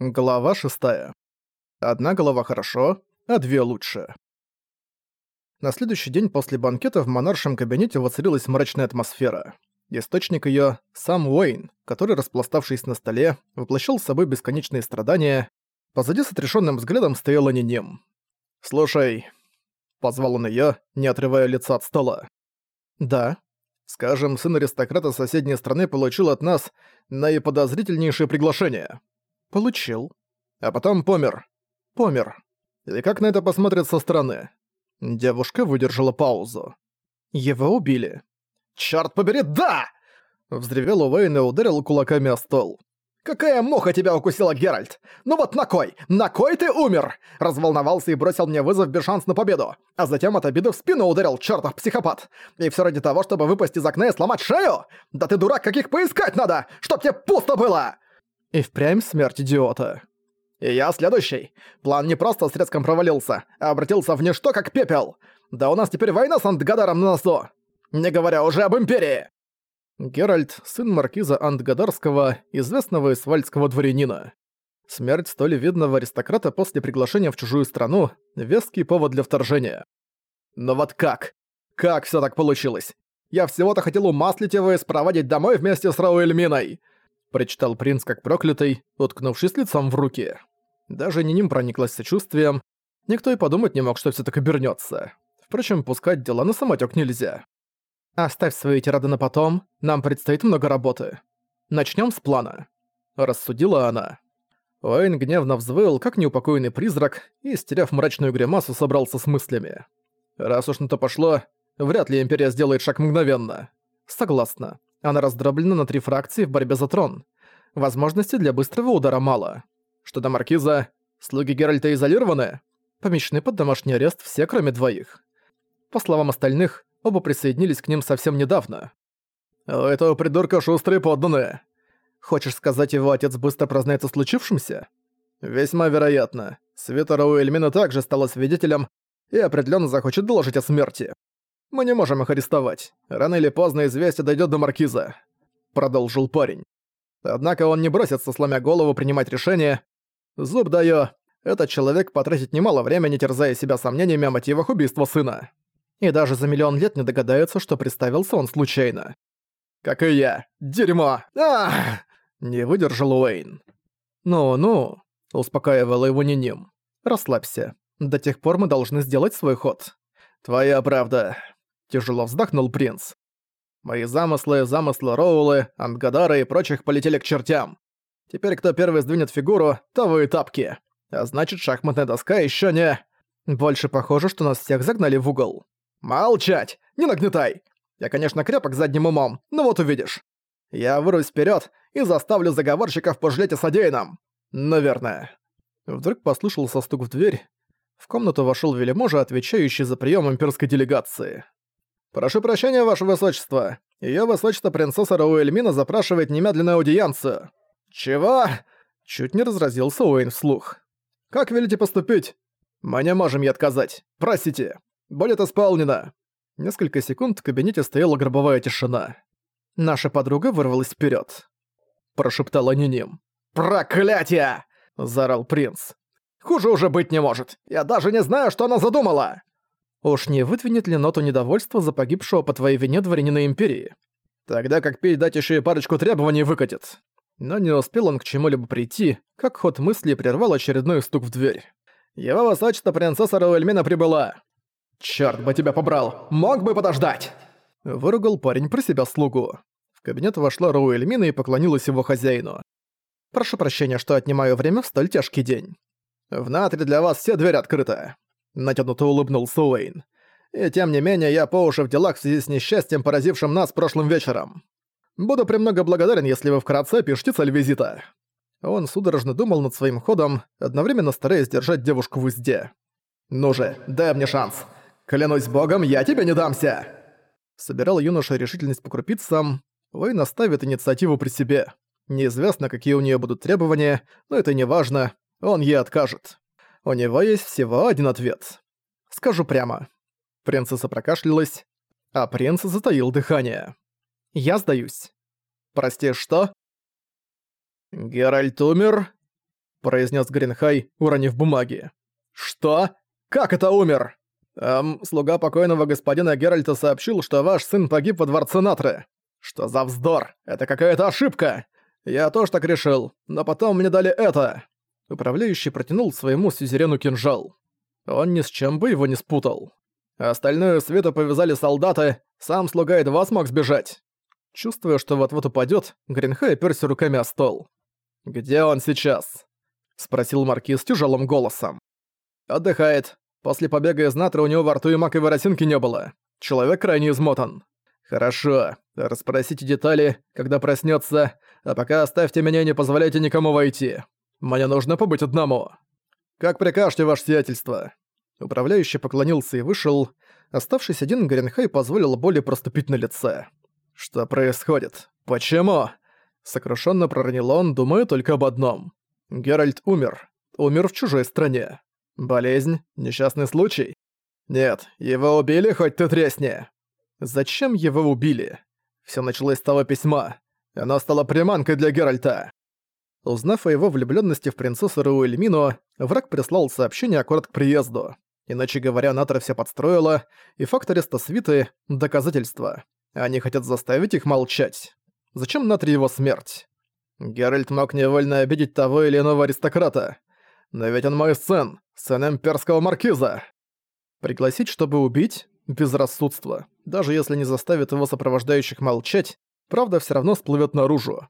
Глава 6. Одна голова хорошо, а две лучше. На следующий день после банкета в монаршем кабинете воцарилась мрачная атмосфера. Источник её — сам Уэйн, который, распластавшись на столе, воплощал с собой бесконечные страдания. Позади с отрешённым взглядом стояла Ниним. «Слушай», — позвал он её, не отрывая лица от стола. «Да», Скажем, сын аристократа соседней страны получил от нас наиподозрительнейшее приглашение. Получил. А потом помер. Помер. И как на это посмотрят со стороны? Девушка выдержала паузу. Его убили. «Чёрт побери, да!» Взревел Уэйн и ударил кулаками о стол. «Какая муха тебя укусила, Геральт? Ну вот на кой? На кой ты умер?» Разволновался и бросил мне вызов без шанс на победу. А затем от обиды в спину ударил чертов психопат. И все ради того, чтобы выпасть из окна и сломать шею? Да ты дурак, каких поискать надо! Чтоб тебе пусто было! И впрямь смерть идиота. И я следующий. План не просто с треском провалился, а обратился в ничто как пепел. Да у нас теперь война с Антгадаром на носу. Не говоря уже об Империи. Геральт, сын маркиза Антгадарского, известного исвальдского дворянина. Смерть столь видного аристократа после приглашения в чужую страну – веский повод для вторжения. Но вот как? Как все так получилось? Я всего-то хотел умаслить его и спроводить домой вместе с Рауэльминой прочитал принц как проклятый, уткнувшись лицом в руки. Даже не ним прониклась сочувствием, никто и подумать не мог, что все так обернется. Впрочем, пускать дела на самотек нельзя. «Оставь свои тирады на потом, нам предстоит много работы. Начнем с плана», — рассудила она. Уэйн гневно взвыл, как неупокоенный призрак, и, стеряв мрачную гримасу, собрался с мыслями. «Раз уж на то пошло, вряд ли Империя сделает шаг мгновенно». «Согласна. Она раздроблена на три фракции в борьбе за трон. Возможностей для быстрого удара мало. Что до Маркиза, слуги Геральта изолированы, помещены под домашний арест все, кроме двоих. По словам остальных, оба присоединились к ним совсем недавно. «У этого придурка шустрые подданные. Хочешь сказать, его отец быстро прознается случившемся?» «Весьма вероятно. Света Рауэльмина также стала свидетелем и определенно захочет доложить о смерти. Мы не можем их арестовать. Рано или поздно известие дойдет до маркиза», — продолжил парень. «Однако он не бросится, сломя голову, принимать решение. Зуб даю, этот человек потратит немало времени, терзая себя сомнениями о мотивах убийства сына. И даже за миллион лет не догадается, что представился он случайно. Как и я. Дерьмо! Ах! Не выдержал Уэйн. «Ну-ну», — успокаивала его Ниним. «Расслабься. До тех пор мы должны сделать свой ход». «Твоя правда», Тяжело вздохнул принц. Мои замыслы, замыслы Роулы, Ангадара и прочих полетели к чертям. Теперь кто первый сдвинет фигуру, того и тапки. А значит, шахматная доска еще не... Больше похоже, что нас всех загнали в угол. Молчать! Не нагнетай! Я, конечно, крепок задним умом, но вот увидишь. Я вырвусь вперед и заставлю заговорщиков пожалеть о содеянном. Наверное. Вдруг послышался стук в дверь. В комнату вошел Велиможа, отвечающий за прием имперской делегации. «Прошу прощения, ваше высочество. Её высочество принцесса Рауэльмина запрашивает немедленную аудиенцию». «Чего?» Чуть не разразился Уэйн вслух. «Как велите поступить?» «Мы не можем ей отказать. Простите. Будет исполнено». Несколько секунд в кабинете стояла гробовая тишина. Наша подруга вырвалась вперед. Прошептала Ниним. «Проклятие!» – заорал принц. «Хуже уже быть не может. Я даже не знаю, что она задумала!» Уж не выдвинет ли ноту недовольства за погибшего по твоей вине дворянина Империи? Тогда как пить дать еще и парочку требований выкатит. Но не успел он к чему-либо прийти, как ход мысли прервал очередной стук в дверь. Его высочество принцесса Рауэльмена прибыла. «Чёрт бы тебя побрал! Мог бы подождать!» Выругал парень про себя слугу. В кабинет вошла Рауэльмина и поклонилась его хозяину. «Прошу прощения, что отнимаю время в столь тяжкий день. В Натре для вас все двери открыты. Натянуто улыбнулся Уэйн. «И тем не менее, я по уши в делах в связи с несчастьем, поразившим нас прошлым вечером. Буду премного благодарен, если вы вкратце опишите цель визита». Он судорожно думал над своим ходом, одновременно стараясь держать девушку в узде. «Ну же, дай мне шанс. Клянусь богом, я тебе не дамся!» Собирал юноша решительность по крупицам. Уэйн оставит инициативу при себе. Неизвестно, какие у нее будут требования, но это не важно, он ей откажет. У него есть всего один ответ. Скажу прямо. Принцесса прокашлялась, а принц затаил дыхание. Я сдаюсь. Прости, что? Геральт умер? произнес Гринхай, уронив бумаги. «Что? Как это умер?» «Эм, слуга покойного господина Геральта сообщил, что ваш сын погиб во дворце Натры. Что за вздор? Это какая-то ошибка! Я тоже так решил, но потом мне дали это!» Управляющий протянул своему сюзерену кинжал. Он ни с чем бы его не спутал. Остальную свету повязали солдаты, сам слуга едва смог сбежать. Чувствуя, что вот-вот упадёт, Гринхай оперся руками о стол. «Где он сейчас?» — спросил Маркиз тяжелым голосом. «Отдыхает. После побега из Натры у него во рту и маковой росинки не было. Человек крайне измотан. Хорошо. Расспросите детали, когда проснется, а пока оставьте меня и не позволяйте никому войти. Мне нужно побыть одному. Как прикажете, ваше сиятельство?» Управляющий поклонился и вышел. Оставшись один, Гринхай позволил боли проступить на лице. «Что происходит? Почему?» Сокрушенно проронил он, думая только об одном. Геральт умер. Умер в чужой стране. Болезнь? Несчастный случай? Нет, его убили, хоть ты тресни. Зачем его убили? Все началось с того письма. Оно стало приманкой для Геральта. Узнав о его влюбленности в принцессу Руэльмину, враг прислал сообщение аккурат к приезду. Иначе говоря, Натра все подстроила, и факт ареста свиты — доказательство. Они хотят заставить их молчать. Зачем Натри его смерть? Геральт мог невольно обидеть того или иного аристократа. Но ведь он мой сын, сын имперского маркиза. Пригласить, чтобы убить — безрассудство. Даже если не заставит его сопровождающих молчать, правда все равно всплывет наружу.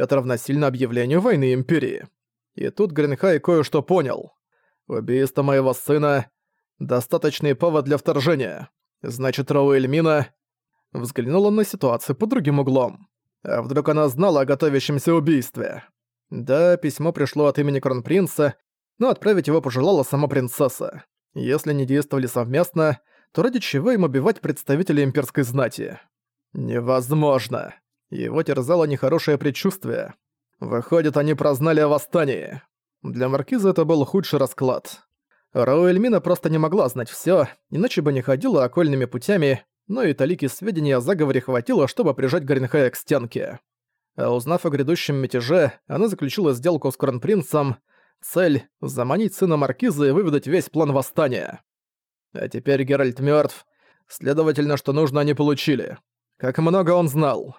Это равносильно объявлению войны Империи. И тут Гринхай кое-что понял. Убийство моего сына — достаточный повод для вторжения. Значит, Роу Эльмина взглянула на ситуацию под другим углом. А вдруг она знала о готовящемся убийстве? Да, письмо пришло от имени Кронпринца, но отправить его пожелала сама принцесса. Если не действовали совместно, то ради чего им убивать представителей имперской знати? Невозможно. Его терзало нехорошее предчувствие. Выходит, они прознали о восстании. Для Маркиза это был худший расклад. Рауэльмина просто не могла знать всё, иначе бы не ходила окольными путями, но и талики сведений о заговоре хватило, чтобы прижать Гаренхая к стенке. А узнав о грядущем мятеже, она заключила сделку с Кронпринцем. Цель — заманить сына Маркиза и выведать весь план восстания. А теперь Геральт мёртв. Следовательно, что нужно они получили. Как много он знал.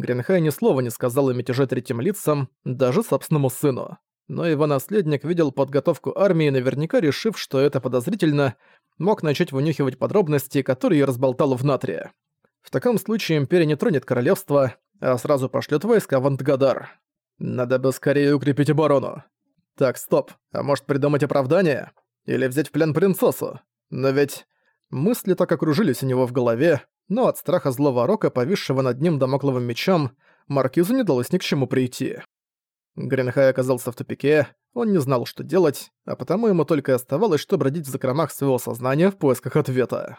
Гринхай ни слова не сказал о мятеже третьим лицам, даже собственному сыну. Но его наследник видел подготовку армии, наверняка решив, что это подозрительно, мог начать вынюхивать подробности, которые разболтал в Натрия. В таком случае Империя не тронет королевство, а сразу пошлет войска в Антгадар. Надо бы скорее укрепить оборону. Так, стоп, а может придумать оправдание? Или взять в плен принцессу? Но ведь... Мысли так окружились у него в голове, но от страха злого рока, повисшего над ним домокловым мечом, Маркизу не далось ни к чему прийти. Гринхай оказался в тупике, он не знал, что делать, а потому ему только оставалось, что бродить в закромах своего сознания в поисках ответа.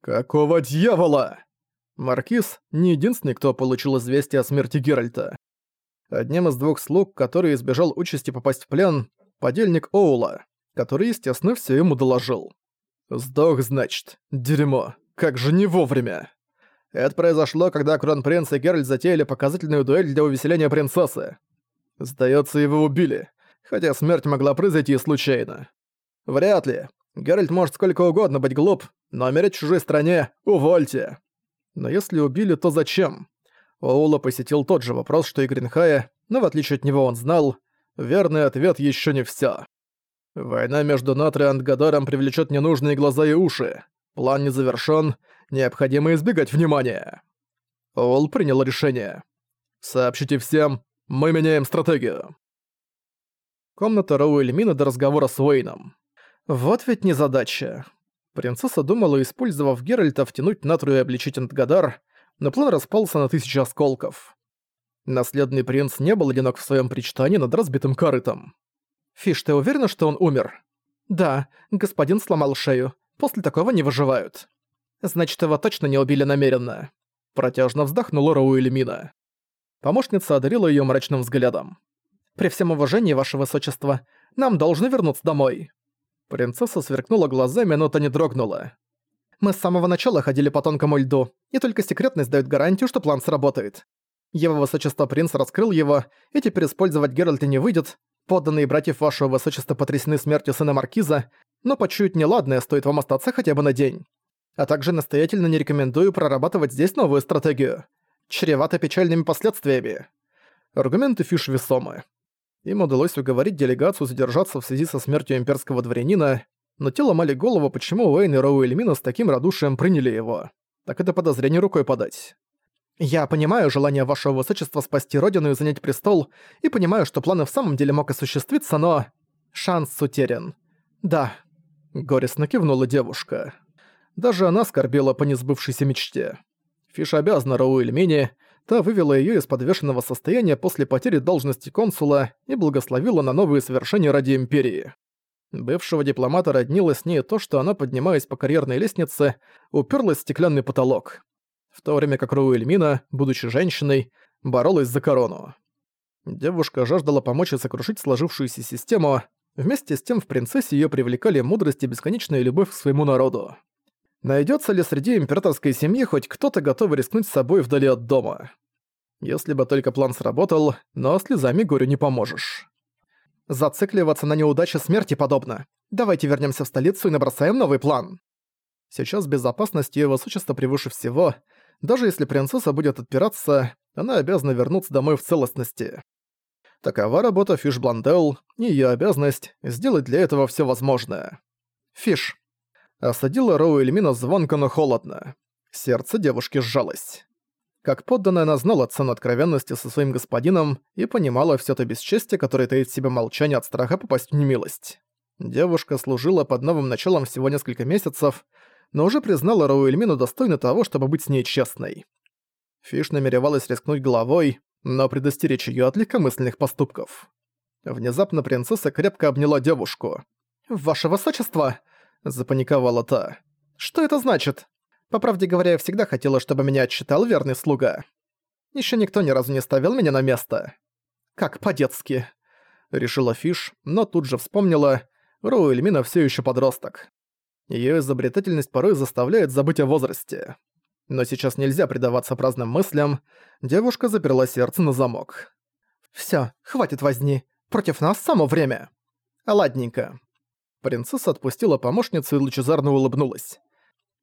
«Какого дьявола?» Маркиз — не единственный, кто получил известие о смерти Геральта. Одним из двух слуг, который избежал участи попасть в плен, подельник Оула, который, естественно, все ему доложил. «Сдох, значит. Дерьмо. Как же не вовремя!» Это произошло, когда кронпринц и Геральт затеяли показательную дуэль для увеселения принцессы. Сдается, его убили, хотя смерть могла произойти случайно. Вряд ли. Геральт может сколько угодно быть глуп, но умереть в чужой стране — увольте. Но если убили, то зачем? Оула посетил тот же вопрос, что и Гринхая, но в отличие от него он знал, верный ответ еще не все. Война между Натри и Антгадором привлечет ненужные глаза и уши. План не завершён, необходимо избегать внимания. Оул принял решение. Сообщите всем, мы меняем стратегию. Комната Роуэльмина до разговора с Уэйном. Вот ведь незадача. Принцесса думала, использовав Геральта, втянуть Натру и обличить Антгадар, но план распался на тысячи осколков. Наследный принц не был одинок в своем причитании над разбитым корытом. «Фиш, ты уверена, что он умер?» «Да, господин сломал шею. После такого не выживают». «Значит, его точно не убили намеренно». Протяжно вздохнула Роуэльмина. Помощница одарила её мрачным взглядом. «При всем уважении, ваше высочество, нам должны вернуться домой». Принцесса сверкнула глазами, но та не дрогнула. «Мы с самого начала ходили по тонкому льду, и только секретность дает гарантию, что план сработает. Его высочество принц раскрыл его, и теперь использовать Геральта не выйдет. Подданные братьев вашего высочества потрясены смертью сына Маркиза, но почуять неладное стоит вам остаться хотя бы на день. А также настоятельно не рекомендую прорабатывать здесь новую стратегию. Чревато печальными последствиями. Аргументы Фиш весомы. Им удалось уговорить делегацию задержаться в связи со смертью имперского дворянина, но те ломали голову, почему Уэйн и Роу Эльмина с таким радушием приняли его. Так это подозрение рукой подать. Я понимаю желание вашего высочества спасти родину и занять престол, и понимаю, что планы в самом деле мог осуществиться, но... Шанс утерян. Да. Горестно кивнула девушка. Даже она скорбела по несбывшейся мечте. Фиш обязана Роу та вывела её из подвешенного состояния после потери должности консула и благословила на новые совершения ради Империи. Бывшего дипломата роднило с ней то, что она, поднимаясь по карьерной лестнице, уперлась в стеклянный потолок в то время как Роуэльмина, будучи женщиной, боролась за корону. Девушка жаждала помочь и сокрушить сложившуюся систему, вместе с тем в принцессе её привлекали мудрость и бесконечная любовь к своему народу. Найдётся ли среди императорской семьи хоть кто-то готовый рискнуть собой вдали от дома? Если бы только план сработал, но слезами горю не поможешь. Зацикливаться на неудаче смерти подобно. Давайте вернёмся в столицу и набросаем новый план. Сейчас безопасность её высочества превыше всего — даже если принцесса будет отпираться, она обязана вернуться домой в целостности. Такова работа Фиш Бландел, и её обязанность сделать для этого всё возможное. Фиш. Осадила Роу Эльмина звонко, но холодно. Сердце девушки сжалось. Как подданная она знала цену откровенности со своим господином и понимала всё то бесчестие, которое таит в себе молчание от страха попасть в немилость. Девушка служила под новым началом всего несколько месяцев, но уже признала Рауэльмину достойной того, чтобы быть с ней честной. Фиш намеревалась рискнуть головой, но предостеречь её от легкомысленных поступков. Внезапно принцесса крепко обняла девушку. «Ваше высочество!» – запаниковала та. «Что это значит? По правде говоря, я всегда хотела, чтобы меня отчитал верный слуга. Ещё никто ни разу не ставил меня на место. Как по-детски!» – решила Фиш, но тут же вспомнила, Роуэльмина всё ещё подросток. Её изобретательность порой заставляет забыть о возрасте. Но сейчас нельзя предаваться праздным мыслям, девушка заперла сердце на замок. «Всё, хватит возни, против нас само время!» «Ладненько». Принцесса отпустила помощницу и лучезарно улыбнулась.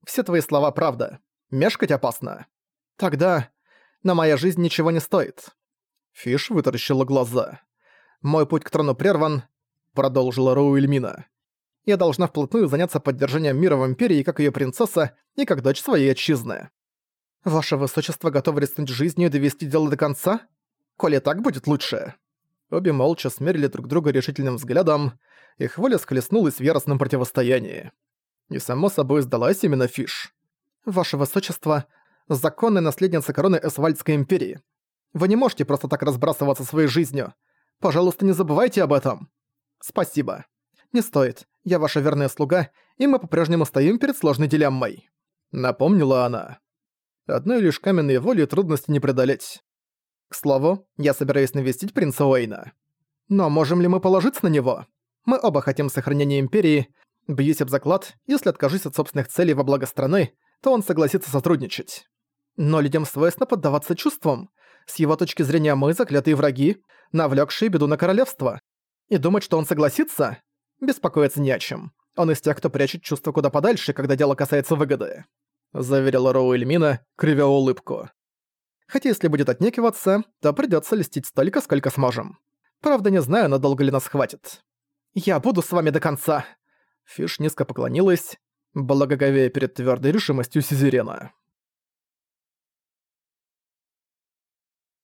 «Все твои слова правда. Мешкать опасно. Тогда... На моя жизнь ничего не стоит». Фиш вытаращила глаза. «Мой путь к трону прерван», — продолжила Роуэльмина я должна вплотную заняться поддержанием мира в Империи как ее принцесса и как дочь своей отчизны. Ваше Высочество готовы рискнуть жизнью и довести дело до конца? Коли так будет лучше». Обе молча смерили друг друга решительным взглядом, их воля схлестнулась в яростном противостоянии. И само собой сдалась именно Фиш. «Ваше Высочество, законная наследница короны Эсвальдской империи. Вы не можете просто так разбрасываться своей жизнью. Пожалуйста, не забывайте об этом. Спасибо. Не стоит. Я ваша верная слуга, и мы по-прежнему стоим перед сложной дилеммой». Напомнила она. Одной лишь каменной воли трудности не преодолеть. К слову, я собираюсь навестить принца Уэйна. Но можем ли мы положиться на него? Мы оба хотим сохранения Империи. Бьюсь об заклад, если откажусь от собственных целей во благо страны, то он согласится сотрудничать. Но людям свойственно поддаваться чувствам. С его точки зрения мы заклятые враги, навлекшие беду на королевство. И думать, что он согласится? Беспокоиться не о чем. Он из тех, кто прячет чувства куда подальше, когда дело касается выгоды», — заверила Роу Эльмина, кривя улыбку. «Хотя если будет отнекиваться, то придётся листить столько, сколько сможем. Правда, не знаю, надолго ли нас хватит. Я буду с вами до конца!» Фиш низко поклонилась, благоговея перед твёрдой решимостью Сизерена.